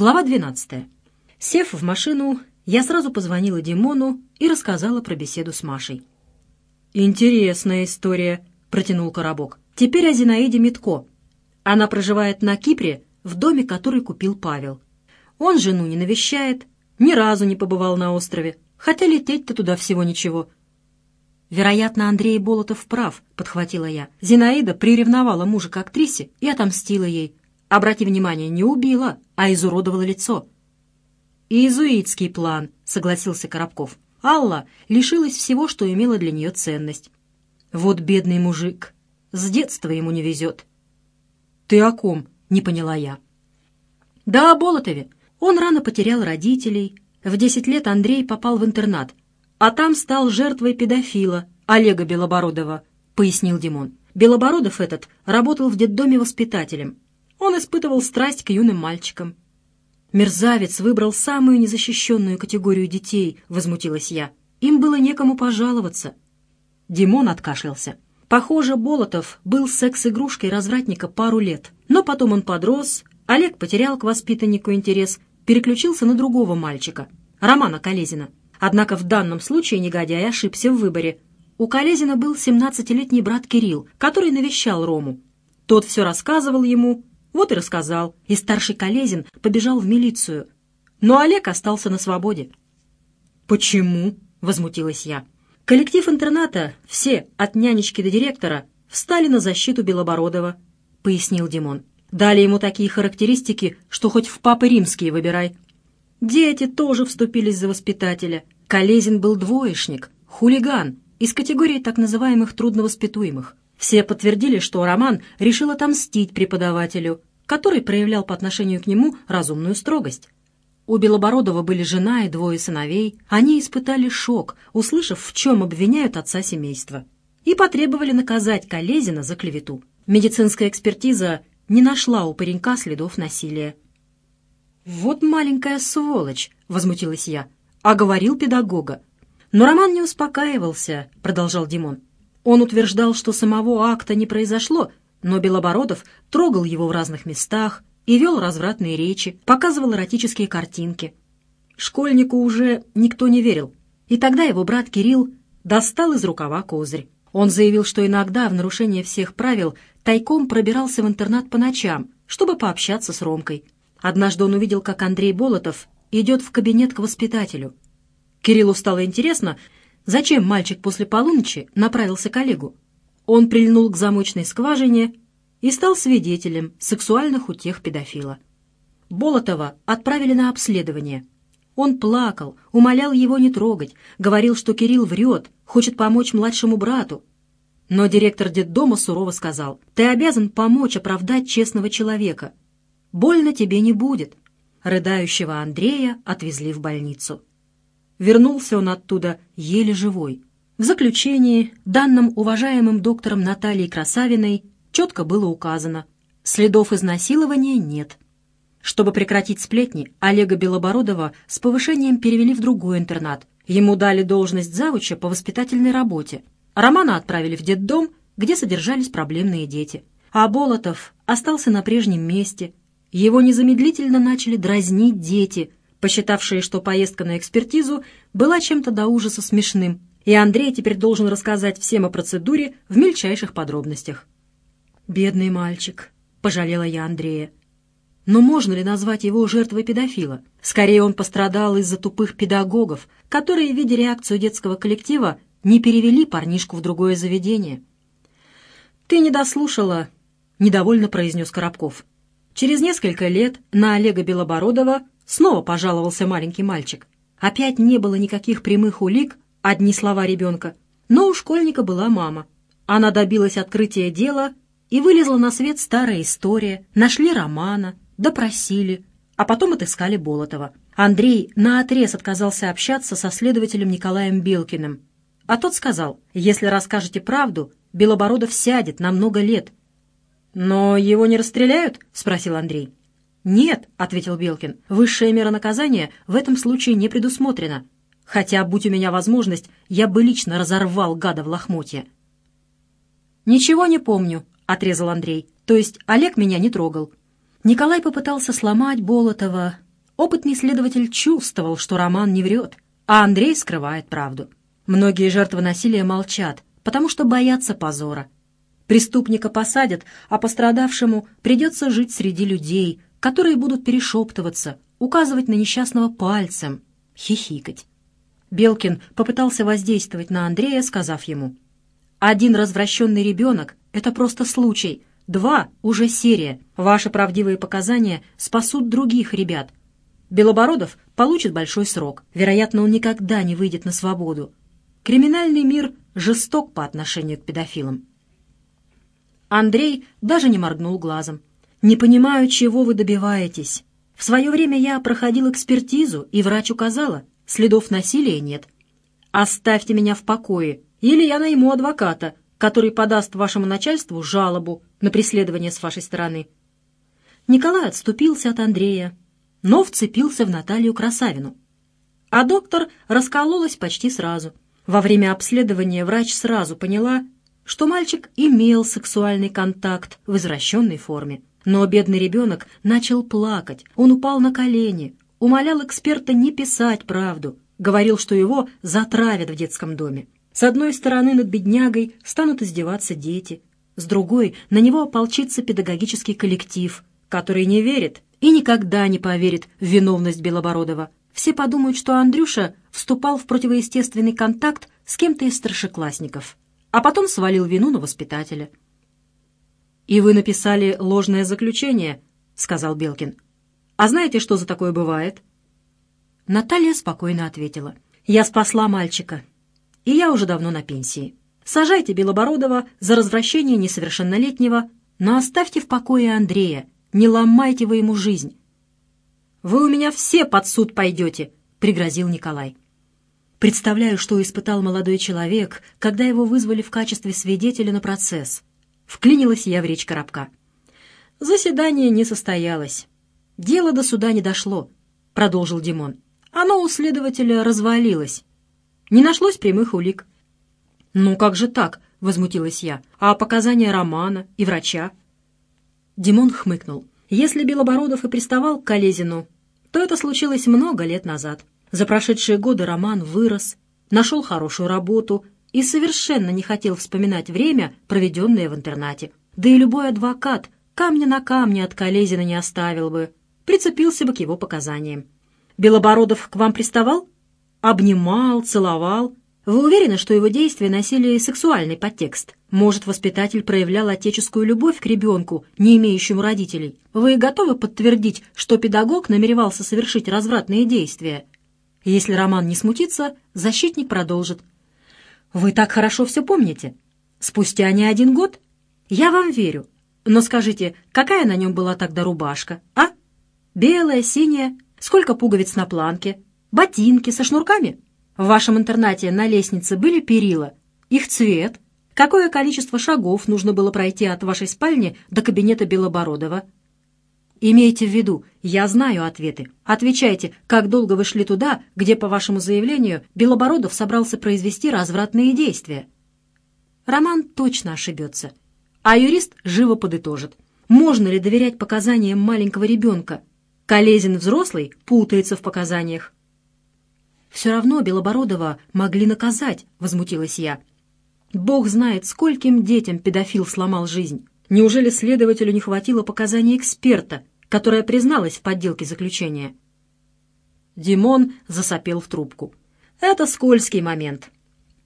Глава 12. Сев в машину, я сразу позвонила Димону и рассказала про беседу с Машей. «Интересная история», — протянул Коробок. «Теперь о Зинаиде Митко. Она проживает на Кипре, в доме, который купил Павел. Он жену не навещает, ни разу не побывал на острове, хотя лететь-то туда всего ничего». «Вероятно, Андрей Болотов прав», — подхватила я. Зинаида приревновала мужа к актрисе и отомстила ей. Обрати внимание, не убила, а изуродовала лицо. «Иезуитский план», — согласился Коробков. Алла лишилась всего, что имело для нее ценность. Вот бедный мужик. С детства ему не везет. «Ты о ком?» — не поняла я. «Да о Болотове. Он рано потерял родителей. В десять лет Андрей попал в интернат, а там стал жертвой педофила Олега Белобородова», — пояснил Димон. Белобородов этот работал в детдоме воспитателем. Он испытывал страсть к юным мальчикам. «Мерзавец выбрал самую незащищенную категорию детей», — возмутилась я. «Им было некому пожаловаться». Димон откашлялся. Похоже, Болотов был секс-игрушкой развратника пару лет. Но потом он подрос, Олег потерял к воспитаннику интерес, переключился на другого мальчика, Романа Колезина. Однако в данном случае негодяй ошибся в выборе. У Колезина был 17-летний брат Кирилл, который навещал Рому. Тот все рассказывал ему, вот и рассказал, и старший Колезин побежал в милицию. Но Олег остался на свободе. «Почему?» — возмутилась я. Коллектив интерната, все, от нянечки до директора, встали на защиту Белобородова, — пояснил Димон. Дали ему такие характеристики, что хоть в папы римские выбирай. Дети тоже вступились за воспитателя. Колезин был двоечник, хулиган, из категории так называемых трудновоспитуемых. Все подтвердили, что Роман решил отомстить преподавателю, который проявлял по отношению к нему разумную строгость. У Белобородова были жена и двое сыновей. Они испытали шок, услышав, в чем обвиняют отца семейства, и потребовали наказать Колезина за клевету. Медицинская экспертиза не нашла у паренька следов насилия. «Вот маленькая сволочь!» — возмутилась я. «А говорил педагога». «Но Роман не успокаивался», — продолжал Димон. Он утверждал, что самого акта не произошло, но Белобородов трогал его в разных местах и вел развратные речи, показывал эротические картинки. Школьнику уже никто не верил, и тогда его брат Кирилл достал из рукава козырь. Он заявил, что иногда в нарушение всех правил тайком пробирался в интернат по ночам, чтобы пообщаться с Ромкой. Однажды он увидел, как Андрей Болотов идет в кабинет к воспитателю. Кириллу стало интересно, Зачем мальчик после полуночи направился к Олегу? Он прильнул к замочной скважине и стал свидетелем сексуальных утех педофила. Болотова отправили на обследование. Он плакал, умолял его не трогать, говорил, что Кирилл врет, хочет помочь младшему брату. Но директор детдома сурово сказал, «Ты обязан помочь оправдать честного человека. Больно тебе не будет». Рыдающего Андрея отвезли в больницу. Вернулся он оттуда еле живой. В заключении, данным уважаемым доктором Натальей Красавиной, четко было указано, следов изнасилования нет. Чтобы прекратить сплетни, Олега Белобородова с повышением перевели в другой интернат. Ему дали должность завуча по воспитательной работе. Романа отправили в детдом, где содержались проблемные дети. А Болотов остался на прежнем месте. Его незамедлительно начали дразнить дети – посчитавшие, что поездка на экспертизу была чем-то до ужаса смешным, и Андрей теперь должен рассказать всем о процедуре в мельчайших подробностях. «Бедный мальчик», — пожалела я Андрея. Но можно ли назвать его жертвой педофила? Скорее, он пострадал из-за тупых педагогов, которые, видя реакцию детского коллектива, не перевели парнишку в другое заведение. «Ты не дослушала», — недовольно произнес Коробков. Через несколько лет на Олега Белобородова Снова пожаловался маленький мальчик. Опять не было никаких прямых улик, одни слова ребенка. Но у школьника была мама. Она добилась открытия дела и вылезла на свет старая история. Нашли Романа, допросили, а потом отыскали Болотова. Андрей наотрез отказался общаться со следователем Николаем Белкиным. А тот сказал, если расскажете правду, Белобородов сядет на много лет. «Но его не расстреляют?» — спросил Андрей. «Нет», — ответил Белкин, — «высшая мера наказания в этом случае не предусмотрена. Хотя, будь у меня возможность, я бы лично разорвал гада в лохмотье». «Ничего не помню», — отрезал Андрей. «То есть Олег меня не трогал». Николай попытался сломать Болотова, Опытный следователь чувствовал, что Роман не врет, а Андрей скрывает правду. Многие жертвы насилия молчат, потому что боятся позора. Преступника посадят, а пострадавшему придется жить среди людей, которые будут перешептываться, указывать на несчастного пальцем, хихикать. Белкин попытался воздействовать на Андрея, сказав ему, «Один развращенный ребенок — это просто случай, два — уже серия. Ваши правдивые показания спасут других ребят, Белобородов получит большой срок. Вероятно, он никогда не выйдет на свободу. Криминальный мир жесток по отношению к педофилам. Андрей даже не моргнул глазом. «Не понимаю, чего вы добиваетесь. В свое время я проходил экспертизу, и врач указала, следов насилия нет. Оставьте меня в покое, или я найму адвоката, который подаст вашему начальству жалобу на преследование с вашей стороны». Николай отступился от Андрея, но вцепился в Наталью Красавину. А доктор раскололась почти сразу. Во время обследования врач сразу поняла, что мальчик имел сексуальный контакт в извращенной форме. Но бедный ребенок начал плакать, он упал на колени, умолял эксперта не писать правду, говорил, что его затравят в детском доме. С одной стороны над беднягой станут издеваться дети, с другой на него ополчится педагогический коллектив, который не верит и никогда не поверит в виновность Белобородова. Все подумают, что Андрюша вступал в противоестественный контакт с кем-то из старшеклассников, а потом свалил вину на воспитателя. «И вы написали ложное заключение», — сказал Белкин. «А знаете, что за такое бывает?» Наталья спокойно ответила. «Я спасла мальчика, и я уже давно на пенсии. Сажайте Белобородова за развращение несовершеннолетнего, но оставьте в покое Андрея, не ломайте вы ему жизнь. «Вы у меня все под суд пойдете», — пригрозил Николай. Представляю, что испытал молодой человек, когда его вызвали в качестве свидетеля на процесс. Вклинилась я в речь Коробка. Заседание не состоялось. Дело до суда не дошло, — продолжил Димон. Оно у следователя развалилось. Не нашлось прямых улик. «Ну как же так?» — возмутилась я. «А показания Романа и врача?» Димон хмыкнул. Если Белобородов и приставал к Колезину, то это случилось много лет назад. За прошедшие годы Роман вырос, нашел хорошую работу и совершенно не хотел вспоминать время, проведенное в интернате. Да и любой адвокат камня на камне от Колезина не оставил бы, прицепился бы к его показаниям. Белобородов к вам приставал? Обнимал, целовал, вы уверены, что его действия носили сексуальный подтекст? Может, воспитатель проявлял отеческую любовь к ребенку, не имеющему родителей? Вы готовы подтвердить, что педагог намеревался совершить развратные действия? Если Роман не смутится, защитник продолжит. Вы так хорошо все помните. Спустя не один год? Я вам верю. Но скажите, какая на нем была тогда рубашка, а? Белая, синяя? Сколько пуговиц на планке? Ботинки со шнурками? В вашем интернате на лестнице были перила? Их цвет? Какое количество шагов нужно было пройти от вашей спальни до кабинета Белобородова? Имейте в виду, я знаю ответы. Отвечайте, как долго вы шли туда, где, по вашему заявлению, Белобородов собрался произвести развратные действия? Роман точно ошибется. А юрист живо подытожит. Можно ли доверять показаниям маленького ребенка? Колезин взрослый путается в показаниях. «Все равно Белобородова могли наказать», — возмутилась я. «Бог знает, скольким детям педофил сломал жизнь. Неужели следователю не хватило показаний эксперта, которая призналась в подделке заключения?» Димон засопел в трубку. «Это скользкий момент.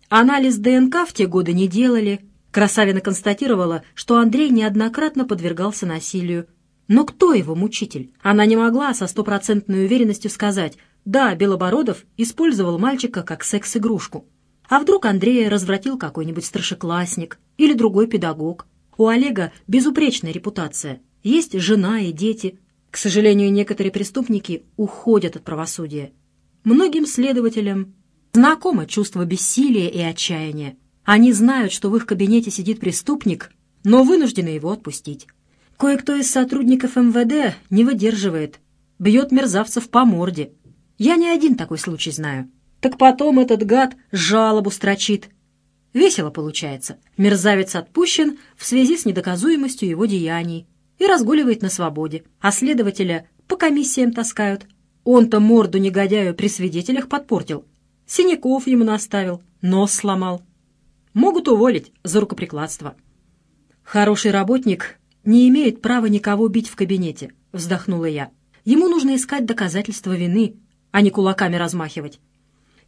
Анализ ДНК в те годы не делали. Красавина констатировала, что Андрей неоднократно подвергался насилию. Но кто его мучитель? Она не могла со стопроцентной уверенностью сказать, да, Белобородов использовал мальчика как секс-игрушку. А вдруг Андрея развратил какой-нибудь старшеклассник или другой педагог? У Олега безупречная репутация. Есть жена и дети. К сожалению, некоторые преступники уходят от правосудия. Многим следователям знакомо чувство бессилия и отчаяния. Они знают, что в их кабинете сидит преступник, но вынуждены его отпустить. Кое-кто из сотрудников МВД не выдерживает, бьет мерзавцев по морде, я не один такой случай знаю. Так потом этот гад жалобу строчит. Весело получается. Мерзавец отпущен в связи с недоказуемостью его деяний и разгуливает на свободе, а следователя по комиссиям таскают. Он-то морду негодяю при свидетелях подпортил. Синяков ему наставил, нос сломал. Могут уволить за рукоприкладство. Хороший работник не имеет права никого бить в кабинете, вздохнула я. Ему нужно искать доказательства вины, а не кулаками размахивать.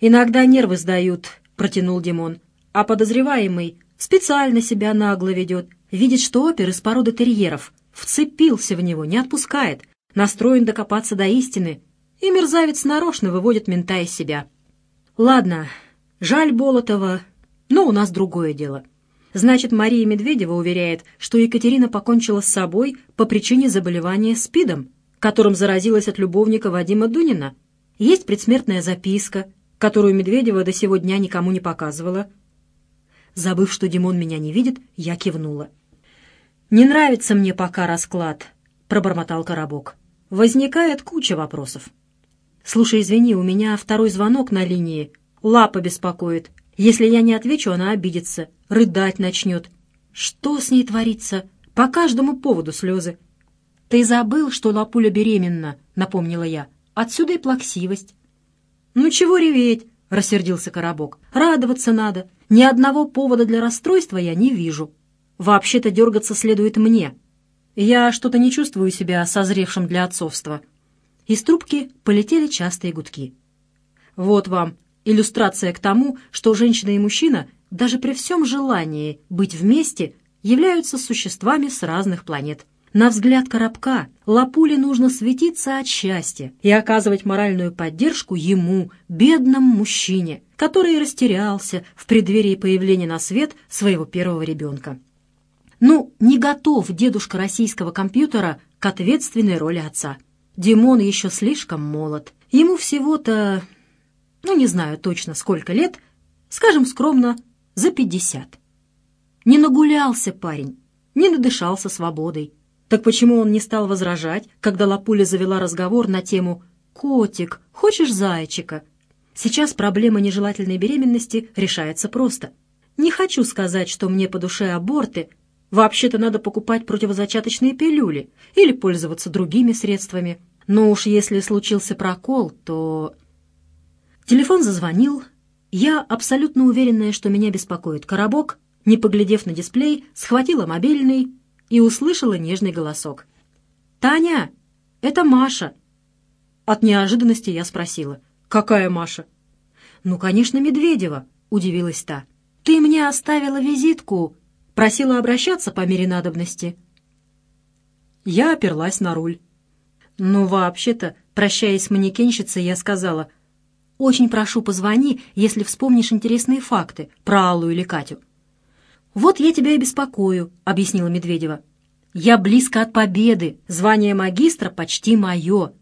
«Иногда нервы сдают», — протянул Димон. «А подозреваемый специально себя нагло ведет, видит, что опер из породы терьеров, вцепился в него, не отпускает, настроен докопаться до истины, и мерзавец нарочно выводит мента из себя. Ладно, жаль Болотова, но у нас другое дело». Значит, Мария Медведева уверяет, что Екатерина покончила с собой по причине заболевания СПИДом которым заразилась от любовника Вадима Дунина. Есть предсмертная записка, которую Медведева до сего дня никому не показывала. Забыв, что Димон меня не видит, я кивнула. «Не нравится мне пока расклад», — пробормотал Коробок. «Возникает куча вопросов». «Слушай, извини, у меня второй звонок на линии. Лапа беспокоит. Если я не отвечу, она обидится, рыдать начнет. Что с ней творится? По каждому поводу слезы. «Ты забыл, что Лапуля беременна», — напомнила я. «Отсюда и плаксивость». «Ну чего реветь?» — рассердился Коробок. «Радоваться надо. Ни одного повода для расстройства я не вижу. Вообще-то дергаться следует мне. Я что-то не чувствую себя созревшим для отцовства». Из трубки полетели частые гудки. «Вот вам иллюстрация к тому, что женщина и мужчина, даже при всем желании быть вместе, являются существами с разных планет». На взгляд Коробка Лапуле нужно светиться от счастья и оказывать моральную поддержку ему, бедному мужчине, который растерялся в преддверии появления на свет своего первого ребенка. Ну, не готов дедушка российского компьютера к ответственной роли отца. Димон еще слишком молод. Ему всего-то, ну, не знаю точно сколько лет, скажем скромно, за пятьдесят. Не нагулялся парень, не надышался свободой. Так почему он не стал возражать, когда Лапуля завела разговор на тему «Котик, хочешь зайчика?» Сейчас проблема нежелательной беременности решается просто. Не хочу сказать, что мне по душе аборты. Вообще-то надо покупать противозачаточные пилюли или пользоваться другими средствами. Но уж если случился прокол, то... Телефон зазвонил. Я, абсолютно уверенная, что меня беспокоит коробок, не поглядев на дисплей, схватила мобильный и услышала нежный голосок. «Таня, это Маша!» От неожиданности я спросила. «Какая Маша?» «Ну, конечно, Медведева», — удивилась та. «Ты мне оставила визитку, просила обращаться по мере надобности». Я оперлась на руль. «Ну, вообще-то, прощаясь с манекенщицей, я сказала, «Очень прошу, позвони, если вспомнишь интересные факты про Аллу или Катю». «Вот я тебя и беспокою», — объяснила Медведева. «Я близко от победы, звание магистра почти мое.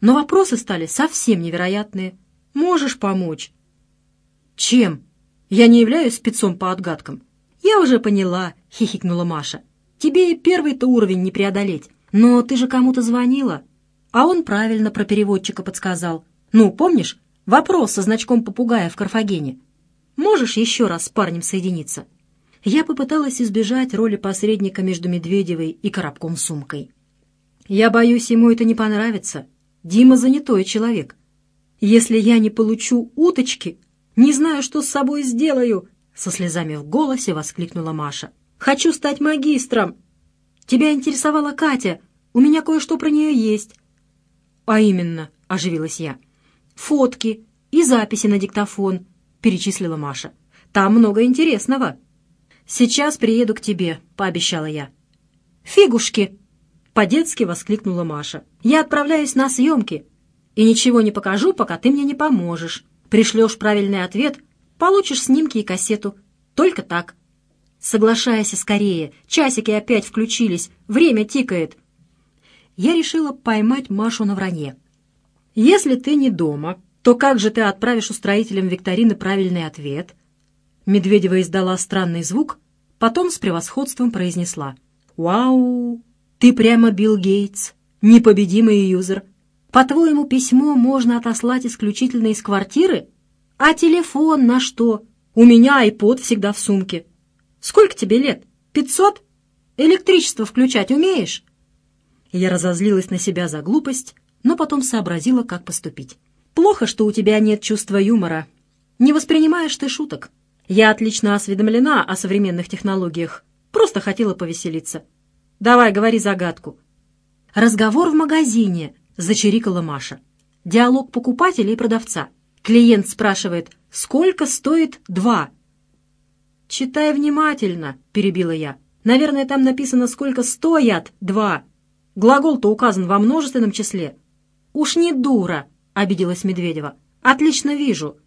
Но вопросы стали совсем невероятные. Можешь помочь?» «Чем? Я не являюсь спецом по отгадкам». «Я уже поняла», — хихикнула Маша. «Тебе и первый-то уровень не преодолеть. Но ты же кому-то звонила». А он правильно про переводчика подсказал. «Ну, помнишь, вопрос со значком попугая в Карфагене? Можешь еще раз с парнем соединиться?» я попыталась избежать роли посредника между Медведевой и коробком сумкой. Я боюсь, ему это не понравится. Дима занятой человек. Если я не получу уточки, не знаю, что с собой сделаю, со слезами в голосе воскликнула Маша. Хочу стать магистром. Тебя интересовала Катя. У меня кое-что про нее есть. А именно, оживилась я. Фотки и записи на диктофон, перечислила Маша. Там много интересного. «Сейчас приеду к тебе», — пообещала я. «Фигушки!» — по-детски воскликнула Маша. «Я отправляюсь на съемки и ничего не покажу, пока ты мне не поможешь. Пришлешь правильный ответ, получишь снимки и кассету. Только так. Соглашайся скорее, часики опять включились, время тикает». Я решила поймать Машу на вранье. «Если ты не дома, то как же ты отправишь устроителям викторины правильный ответ?» Медведева издала странный звук, потом с превосходством произнесла. «Вау! Ты прямо Билл Гейтс, непобедимый юзер. По-твоему, письмо можно отослать исключительно из квартиры? А телефон на что? У меня айпод всегда в сумке. Сколько тебе лет? Пятьсот? Электричество включать умеешь?» Я разозлилась на себя за глупость, но потом сообразила, как поступить. «Плохо, что у тебя нет чувства юмора. Не воспринимаешь ты шуток. Я отлично осведомлена о современных технологиях. Просто хотела повеселиться. Давай, говори загадку». «Разговор в магазине», — зачирикала Маша. «Диалог покупателя и продавца. Клиент спрашивает, сколько стоит два?» «Читай внимательно», — перебила я. «Наверное, там написано, сколько стоят два. Глагол-то указан во множественном числе». «Уж не дура», — обиделась Медведева. «Отлично вижу.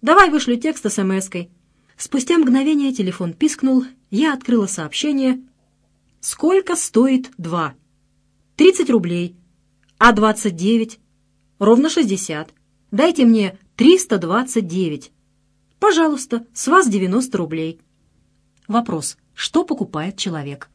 Давай вышлю текст смс-кой». Спустя мгновение телефон пискнул, я открыла сообщение. «Сколько стоит два?» «Тридцать рублей. А двадцать девять?» «Ровно шестьдесят. Дайте мне триста двадцать девять». «Пожалуйста, с вас девяносто рублей». Вопрос. Что покупает человек?